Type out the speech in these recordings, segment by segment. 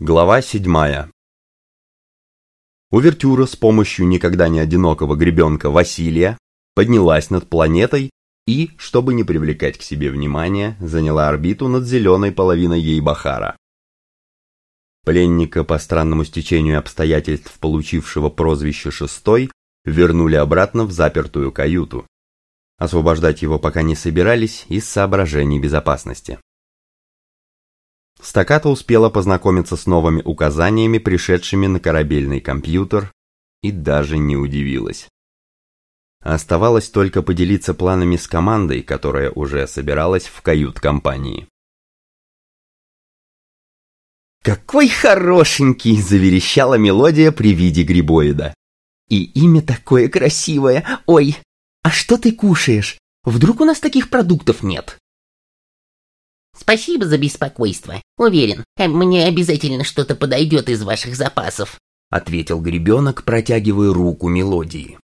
Глава седьмая. Увертюра с помощью никогда не одинокого гребенка Василия поднялась над планетой и, чтобы не привлекать к себе внимания, заняла орбиту над зеленой половиной Ейбахара. Пленника по странному стечению обстоятельств, получившего прозвище «Шестой», вернули обратно в запертую каюту. Освобождать его пока не собирались из соображений безопасности. Стаката успела познакомиться с новыми указаниями, пришедшими на корабельный компьютер, и даже не удивилась. Оставалось только поделиться планами с командой, которая уже собиралась в кают-компании. «Какой хорошенький!» – заверещала мелодия при виде грибоида. «И имя такое красивое! Ой, а что ты кушаешь? Вдруг у нас таких продуктов нет?» Спасибо за беспокойство. Уверен, мне обязательно что-то подойдет из ваших запасов. Ответил гребенок, протягивая руку мелодии.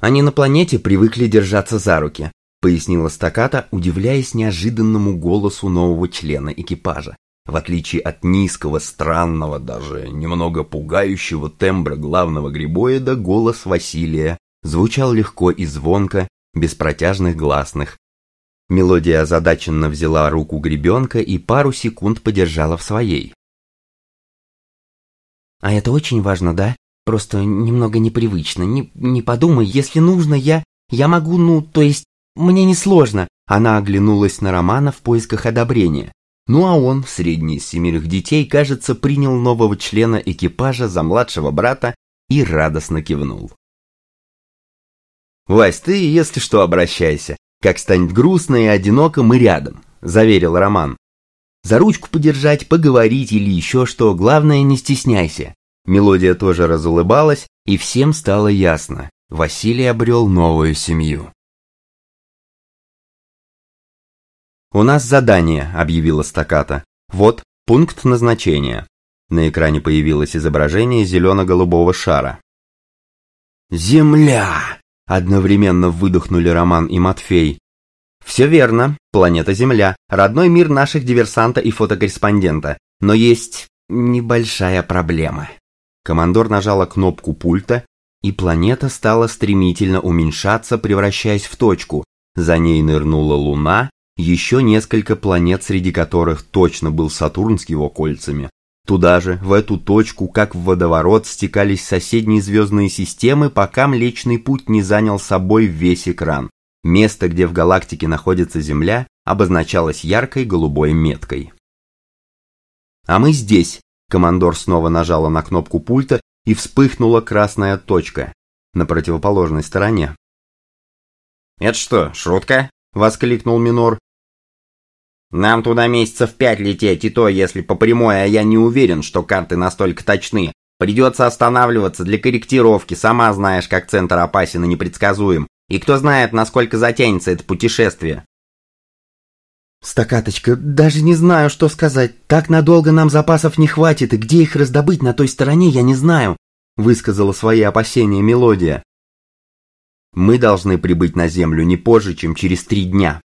Они на планете привыкли держаться за руки, пояснила стаката, удивляясь неожиданному голосу нового члена экипажа. В отличие от низкого, странного, даже немного пугающего тембра главного грибоида, голос Василия звучал легко и звонко, без протяжных гласных, Мелодия озадаченно взяла руку гребенка и пару секунд подержала в своей. «А это очень важно, да? Просто немного непривычно. Не, не подумай, если нужно, я... Я могу, ну, то есть, мне не сложно». Она оглянулась на Романа в поисках одобрения. Ну а он, средний из семерых детей, кажется, принял нового члена экипажа за младшего брата и радостно кивнул. «Вась, ты, если что, обращайся. Как станет грустно и одиноко, мы рядом, заверил Роман. За ручку подержать, поговорить или еще что, главное не стесняйся. Мелодия тоже разулыбалась, и всем стало ясно. Василий обрел новую семью. «У нас задание», — объявила стаката. «Вот, пункт назначения». На экране появилось изображение зелено-голубого шара. «Земля!» Одновременно выдохнули Роман и Матфей. Все верно, планета Земля, родной мир наших диверсанта и фотокорреспондента. Но есть небольшая проблема. Командор нажала кнопку пульта, и планета стала стремительно уменьшаться, превращаясь в точку. За ней нырнула Луна, еще несколько планет, среди которых точно был Сатурн с его кольцами, Туда же, в эту точку, как в водоворот, стекались соседние звездные системы, пока Млечный Путь не занял собой весь экран. Место, где в галактике находится Земля, обозначалось яркой голубой меткой. «А мы здесь», — командор снова нажала на кнопку пульта, и вспыхнула красная точка на противоположной стороне. «Это что, шутка?» — воскликнул Минор. Нам туда месяцев пять лететь, и то, если по прямой, а я не уверен, что карты настолько точны. Придется останавливаться для корректировки, сама знаешь, как центр опасен и непредсказуем. И кто знает, насколько затянется это путешествие. Стакаточка, даже не знаю, что сказать. Так надолго нам запасов не хватит, и где их раздобыть на той стороне, я не знаю, высказала свои опасения Мелодия. Мы должны прибыть на Землю не позже, чем через три дня,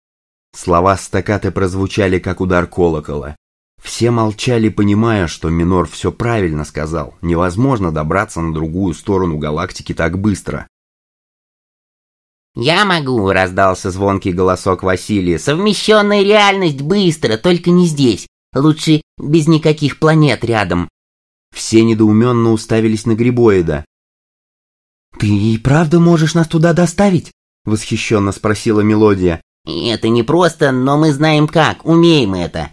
Слова стакаты прозвучали, как удар колокола. Все молчали, понимая, что Минор все правильно сказал. Невозможно добраться на другую сторону галактики так быстро. «Я могу», — раздался звонкий голосок Василия. «Совмещенная реальность быстро, только не здесь. Лучше без никаких планет рядом». Все недоуменно уставились на Грибоида. «Ты и правда можешь нас туда доставить?» — восхищенно спросила Мелодия. Это не просто, но мы знаем как, умеем это.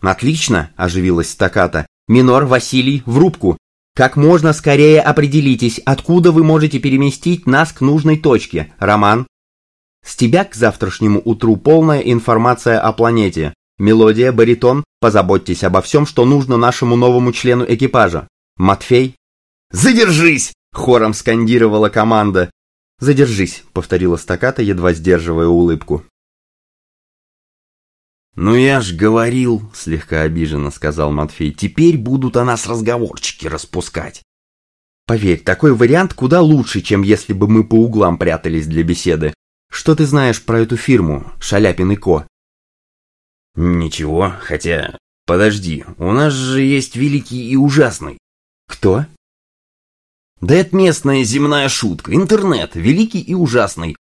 Отлично, оживилась стаката. Минор, Василий, в рубку. Как можно скорее определитесь, откуда вы можете переместить нас к нужной точке. Роман. С тебя к завтрашнему утру полная информация о планете. Мелодия, баритон, позаботьтесь обо всем, что нужно нашему новому члену экипажа. Матфей. Задержись! Хором скандировала команда. «Задержись», — повторила стаката, едва сдерживая улыбку. «Ну я ж говорил», — слегка обиженно сказал Матфей, «теперь будут о нас разговорчики распускать». «Поверь, такой вариант куда лучше, чем если бы мы по углам прятались для беседы. Что ты знаешь про эту фирму, Шаляпин и Ко?» «Ничего, хотя Подожди, у нас же есть великий и ужасный. Кто? Да это местная земная шутка, интернет, великий и ужасный.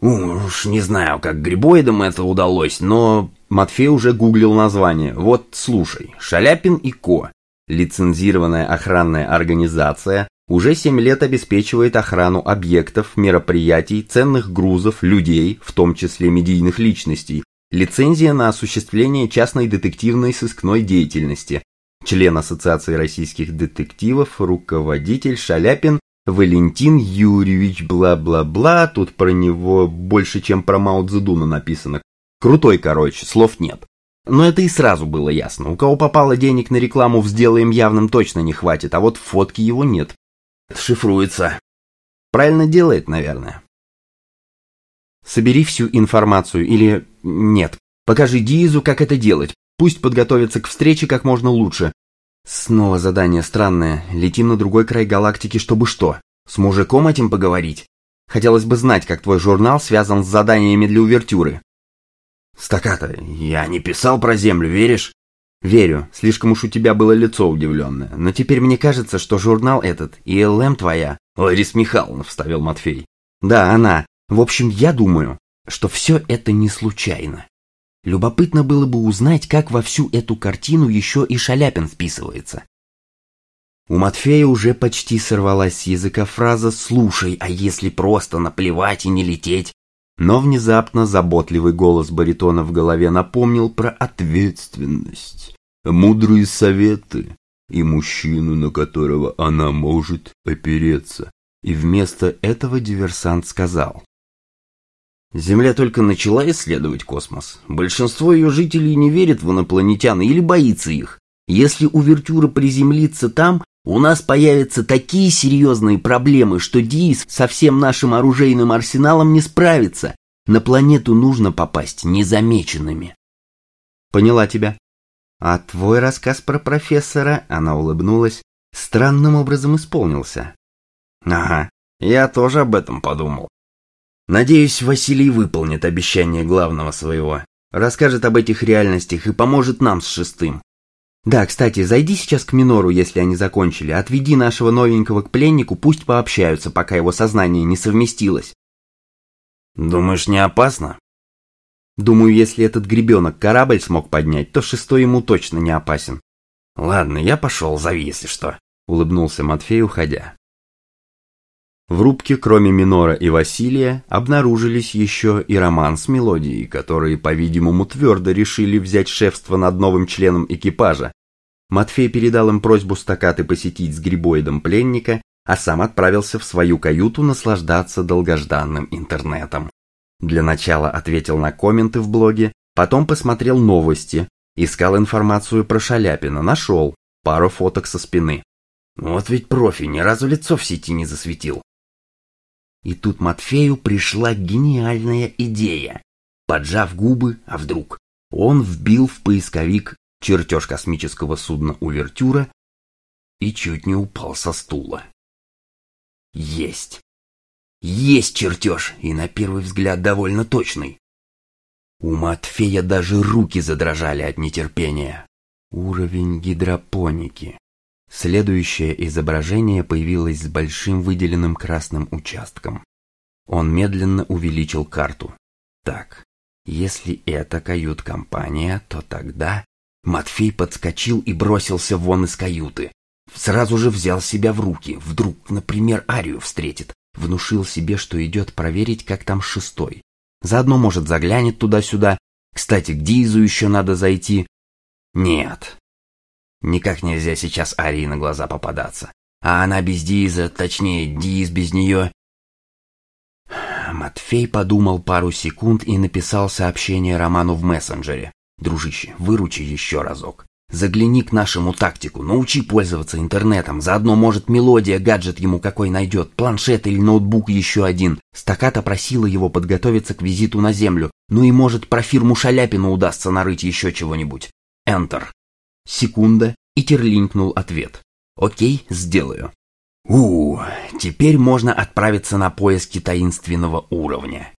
Уж не знаю, как грибоидам это удалось, но... Матфей уже гуглил название. Вот, слушай, Шаляпин и Ко. Лицензированная охранная организация уже 7 лет обеспечивает охрану объектов, мероприятий, ценных грузов, людей, в том числе медийных личностей. Лицензия на осуществление частной детективной сыскной деятельности. Член Ассоциации российских детективов, руководитель Шаляпин Валентин Юрьевич, бла-бла-бла, тут про него больше, чем про Мао Цзэдуна написано. Крутой, короче, слов нет. Но это и сразу было ясно. У кого попало денег на рекламу в «Сделаем явным» точно не хватит, а вот фотки его нет. Шифруется. Правильно делает, наверное. Собери всю информацию или... Нет. Покажи Диизу, как это делать. Пусть подготовится к встрече как можно лучше. Снова задание странное. Летим на другой край галактики, чтобы что? С мужиком этим поговорить? Хотелось бы знать, как твой журнал связан с заданиями для увертюры. Стаката, я не писал про Землю, веришь? Верю, слишком уж у тебя было лицо удивленное. Но теперь мне кажется, что журнал этот и ЛМ твоя. Ларис Михайловна, вставил Матфей. Да, она. В общем, я думаю, что все это не случайно. Любопытно было бы узнать, как во всю эту картину еще и Шаляпин вписывается. У Матфея уже почти сорвалась с языка фраза «Слушай, а если просто наплевать и не лететь?» Но внезапно заботливый голос баритона в голове напомнил про ответственность, мудрые советы и мужчину, на которого она может опереться. И вместо этого диверсант сказал Земля только начала исследовать космос. Большинство ее жителей не верит в инопланетян или боится их. Если увертюра приземлится там, у нас появятся такие серьезные проблемы, что Диис со всем нашим оружейным арсеналом не справится. На планету нужно попасть незамеченными. Поняла тебя. А твой рассказ про профессора, она улыбнулась, странным образом исполнился. Ага, я тоже об этом подумал. Надеюсь, Василий выполнит обещание главного своего, расскажет об этих реальностях и поможет нам с шестым. Да, кстати, зайди сейчас к Минору, если они закончили, отведи нашего новенького к пленнику, пусть пообщаются, пока его сознание не совместилось. Думаешь, не опасно? Думаю, если этот гребенок корабль смог поднять, то шестой ему точно не опасен. Ладно, я пошел, зови, если что. Улыбнулся Матфей, уходя. В рубке, кроме Минора и Василия, обнаружились еще и Роман с Мелодией, которые, по-видимому, твердо решили взять шефство над новым членом экипажа. Матфей передал им просьбу стакаты посетить с грибоидом пленника, а сам отправился в свою каюту наслаждаться долгожданным интернетом. Для начала ответил на комменты в блоге, потом посмотрел новости, искал информацию про Шаляпина, нашел пару фоток со спины. Вот ведь профи ни разу лицо в сети не засветил. И тут Матфею пришла гениальная идея. Поджав губы, а вдруг, он вбил в поисковик чертеж космического судна «Увертюра» и чуть не упал со стула. Есть. Есть чертеж, и на первый взгляд довольно точный. У Матфея даже руки задрожали от нетерпения. Уровень гидропоники. Следующее изображение появилось с большим выделенным красным участком. Он медленно увеличил карту. Так, если это кают-компания, то тогда... Матфей подскочил и бросился вон из каюты. Сразу же взял себя в руки. Вдруг, например, Арию встретит. Внушил себе, что идет проверить, как там шестой. Заодно, может, заглянет туда-сюда. Кстати, к Дизу еще надо зайти. Нет, Никак нельзя сейчас Арии на глаза попадаться. А она без Диза, точнее, Диз без нее. Матфей подумал пару секунд и написал сообщение Роману в мессенджере. «Дружище, выручи еще разок. Загляни к нашему тактику, научи пользоваться интернетом, заодно, может, мелодия, гаджет ему какой найдет, планшет или ноутбук еще один. Стаката просила его подготовиться к визиту на Землю, ну и, может, про фирму Шаляпину удастся нарыть еще чего-нибудь. Enter. Секунда, и терлинкнул ответ. «Окей, сделаю». У, теперь можно отправиться на поиски таинственного уровня.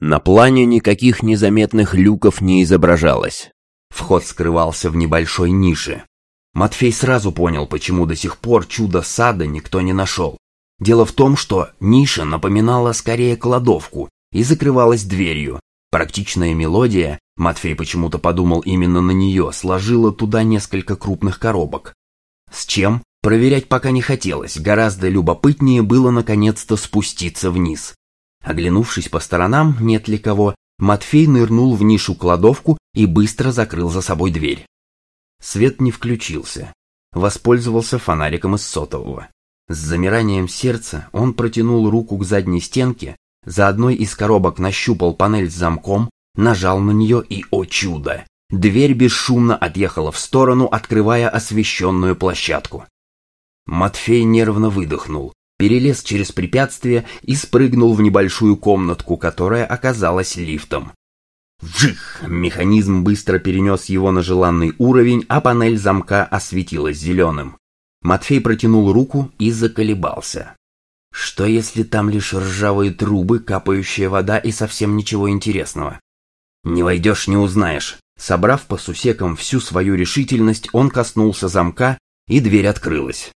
На плане никаких незаметных люков не изображалось. Вход скрывался в небольшой нише. Матфей сразу понял, почему до сих пор чудо сада никто не нашел. Дело в том, что ниша напоминала скорее кладовку и закрывалась дверью. Практичная мелодия, Матфей почему-то подумал именно на нее, сложила туда несколько крупных коробок. С чем? Проверять пока не хотелось, гораздо любопытнее было наконец-то спуститься вниз. Оглянувшись по сторонам, нет ли кого, Матфей нырнул в нишу-кладовку и быстро закрыл за собой дверь. Свет не включился. Воспользовался фонариком из сотового. С замиранием сердца он протянул руку к задней стенке, за одной из коробок нащупал панель с замком, нажал на нее и, о чудо, дверь бесшумно отъехала в сторону, открывая освещенную площадку. Матфей нервно выдохнул, перелез через препятствие и спрыгнул в небольшую комнатку, которая оказалась лифтом. Вжих! Механизм быстро перенес его на желанный уровень, а панель замка осветилась зеленым. Матфей протянул руку и заколебался. Что если там лишь ржавые трубы, капающая вода и совсем ничего интересного? Не войдешь, не узнаешь. Собрав по сусекам всю свою решительность, он коснулся замка, и дверь открылась.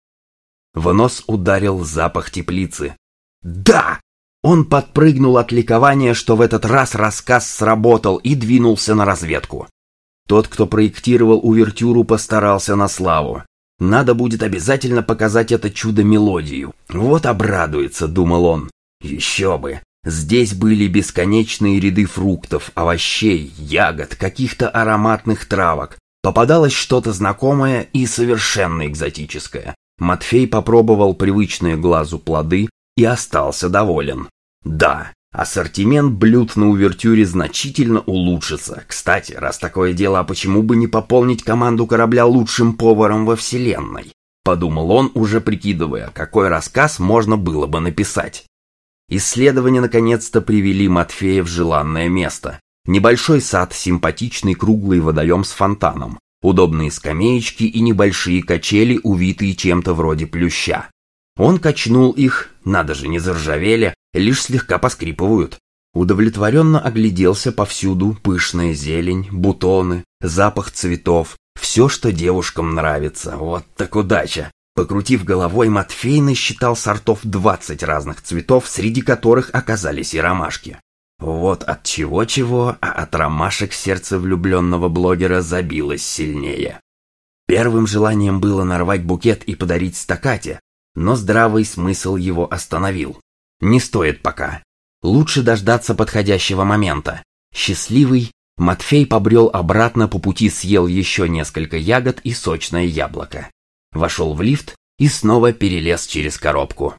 В нос ударил запах теплицы. «Да!» Он подпрыгнул от ликования, что в этот раз рассказ сработал и двинулся на разведку. Тот, кто проектировал увертюру, постарался на славу. Надо будет обязательно показать это чудо-мелодию. Вот обрадуется, думал он. Еще бы. Здесь были бесконечные ряды фруктов, овощей, ягод, каких-то ароматных травок. Попадалось что-то знакомое и совершенно экзотическое. Матфей попробовал привычные глазу плоды и остался доволен. Да, Ассортимент блюд на увертюре значительно улучшится. Кстати, раз такое дело, а почему бы не пополнить команду корабля лучшим поваром во вселенной? Подумал он, уже прикидывая, какой рассказ можно было бы написать. Исследования наконец-то привели Матфея в желанное место. Небольшой сад, симпатичный круглый водоем с фонтаном, удобные скамеечки и небольшие качели, увитые чем-то вроде плюща. Он качнул их, надо же, не заржавели, лишь слегка поскрипывают. Удовлетворенно огляделся повсюду пышная зелень, бутоны, запах цветов, все, что девушкам нравится. Вот так удача. Покрутив головой, Матфей насчитал сортов 20 разных цветов, среди которых оказались и ромашки. Вот от чего-чего, а от ромашек сердце влюбленного блогера забилось сильнее. Первым желанием было нарвать букет и подарить стакате, но здравый смысл его остановил. Не стоит пока. Лучше дождаться подходящего момента. Счастливый, Матфей побрел обратно по пути, съел еще несколько ягод и сочное яблоко. Вошел в лифт и снова перелез через коробку.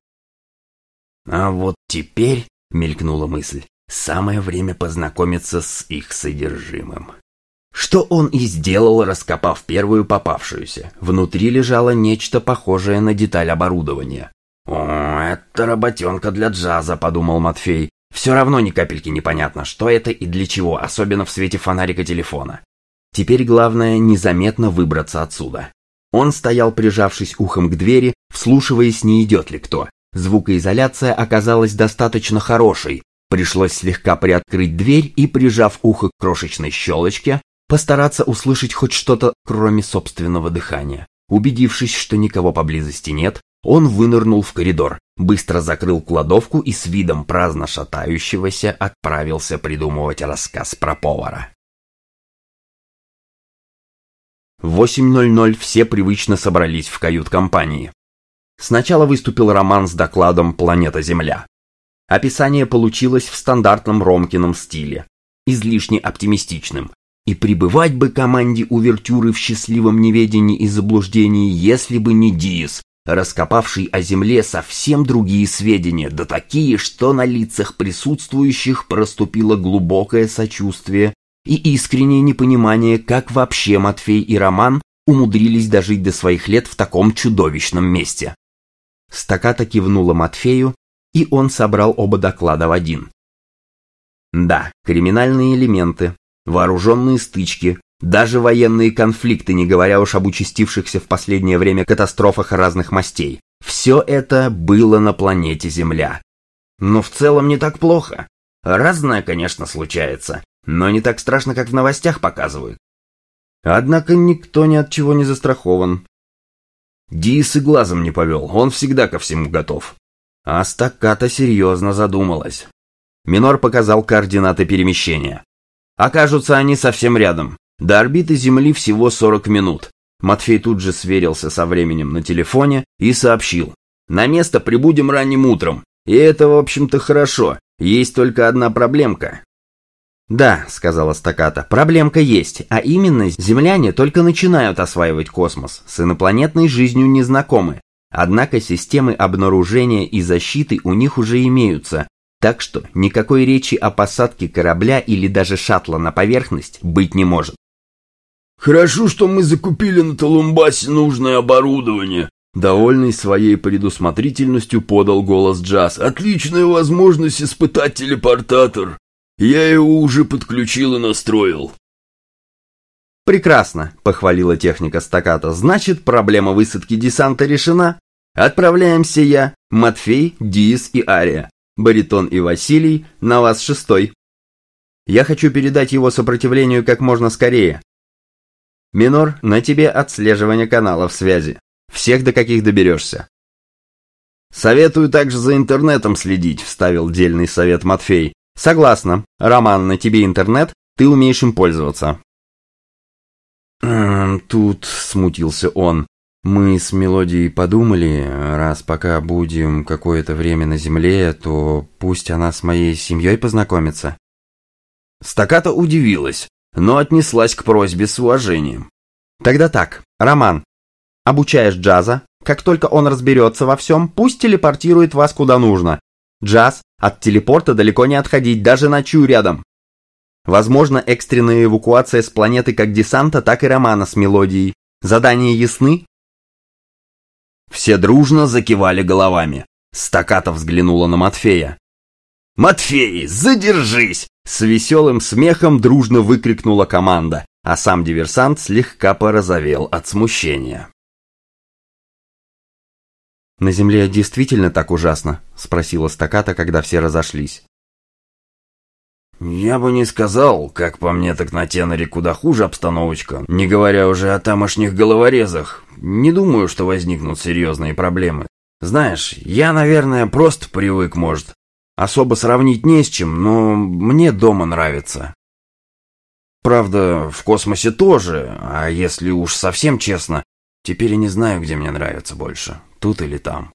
А вот теперь, мелькнула мысль, самое время познакомиться с их содержимым. Что он и сделал, раскопав первую попавшуюся. Внутри лежало нечто похожее на деталь оборудования. «О, это работенка для джаза», — подумал Матфей. «Все равно ни капельки непонятно, что это и для чего, особенно в свете фонарика телефона. Теперь главное незаметно выбраться отсюда». Он стоял, прижавшись ухом к двери, вслушиваясь, не идет ли кто. Звукоизоляция оказалась достаточно хорошей. Пришлось слегка приоткрыть дверь и, прижав ухо к крошечной щелочке, постараться услышать хоть что-то, кроме собственного дыхания. Убедившись, что никого поблизости нет, он вынырнул в коридор, быстро закрыл кладовку и с видом праздно шатающегося отправился придумывать рассказ про повара. В 8.00 все привычно собрались в кают-компании. Сначала выступил Роман с докладом «Планета Земля». Описание получилось в стандартном Ромкином стиле, излишне оптимистичным, и пребывать бы команде увертюры в счастливом неведении и заблуждении, если бы не Диес, раскопавший о Земле совсем другие сведения, да такие, что на лицах присутствующих проступило глубокое сочувствие и искреннее непонимание, как вообще Матфей и Роман умудрились дожить до своих лет в таком чудовищном месте. Стаката кивнула Матфею, и он собрал оба доклада в один. Да, криминальные элементы, вооруженные стычки, даже военные конфликты, не говоря уж об участившихся в последнее время катастрофах разных мастей. Все это было на планете Земля. Но в целом не так плохо. Разное, конечно, случается, но не так страшно, как в новостях показывают. Однако никто ни от чего не застрахован. Дис и глазом не повел, он всегда ко всему готов. А стаката серьезно задумалась. Минор показал координаты перемещения. Окажутся они совсем рядом. До орбиты Земли всего 40 минут. Матфей тут же сверился со временем на телефоне и сообщил. На место прибудем ранним утром. И это, в общем-то, хорошо. Есть только одна проблемка. «Да», — сказала Стаката, — «проблемка есть, а именно земляне только начинают осваивать космос, с инопланетной жизнью не знакомы. Однако системы обнаружения и защиты у них уже имеются, так что никакой речи о посадке корабля или даже шаттла на поверхность быть не может. «Хорошо, что мы закупили на Толумбасе нужное оборудование», Довольный своей предусмотрительностью подал голос Джаз. «Отличная возможность испытать телепортатор. Я его уже подключил и настроил». «Прекрасно», — похвалила техника стаката. «Значит, проблема высадки десанта решена. Отправляемся я, Матфей, Диис и Ария. Баритон и Василий, на вас шестой. Я хочу передать его сопротивлению как можно скорее. Минор, на тебе отслеживание каналов связи. Всех, до каких доберешься. «Советую также за интернетом следить», — вставил дельный совет Матфей. «Согласна. Роман, на тебе интернет, ты умеешь им пользоваться». «Эм, «Тут», — смутился он, — «мы с Мелодией подумали, раз пока будем какое-то время на земле, то пусть она с моей семьей познакомится». Стаката удивилась, но отнеслась к просьбе с уважением. «Тогда так, Роман, Обучаешь Джаза. Как только он разберется во всем, пусть телепортирует вас куда нужно. Джаз, от телепорта далеко не отходить, даже ночую рядом. Возможно, экстренная эвакуация с планеты как десанта, так и романа с мелодией. Задания ясны? Все дружно закивали головами. Стаката взглянула на Матфея. «Матфей, задержись!» С веселым смехом дружно выкрикнула команда, а сам диверсант слегка порозовел от смущения. «На Земле действительно так ужасно?» – спросила стаката, когда все разошлись. «Я бы не сказал, как по мне, так на Теноре куда хуже обстановочка, не говоря уже о тамошних головорезах. Не думаю, что возникнут серьезные проблемы. Знаешь, я, наверное, просто привык, может. Особо сравнить не с чем, но мне дома нравится. Правда, в космосе тоже, а если уж совсем честно, теперь я не знаю, где мне нравится больше тут или там.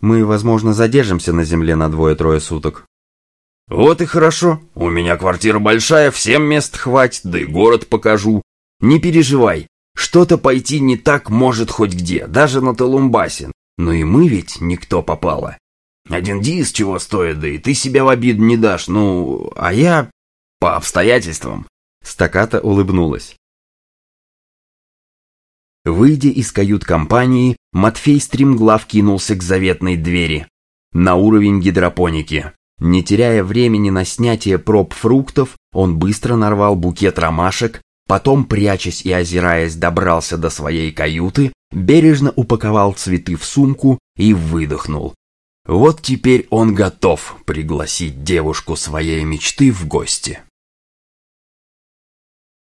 Мы, возможно, задержимся на земле на двое-трое суток. Вот и хорошо. У меня квартира большая, всем мест хватит, да и город покажу. Не переживай. Что-то пойти не так может хоть где, даже на Толумбасе. Но и мы ведь никто попало. Один дис чего стоит, да и ты себя в обиду не дашь, ну, а я по обстоятельствам. Стаката улыбнулась. Выйдя из кают-компании, Матфей стремглав кинулся к заветной двери. На уровень гидропоники. Не теряя времени на снятие проб фруктов, он быстро нарвал букет ромашек, потом, прячась и озираясь, добрался до своей каюты, бережно упаковал цветы в сумку и выдохнул. Вот теперь он готов пригласить девушку своей мечты в гости.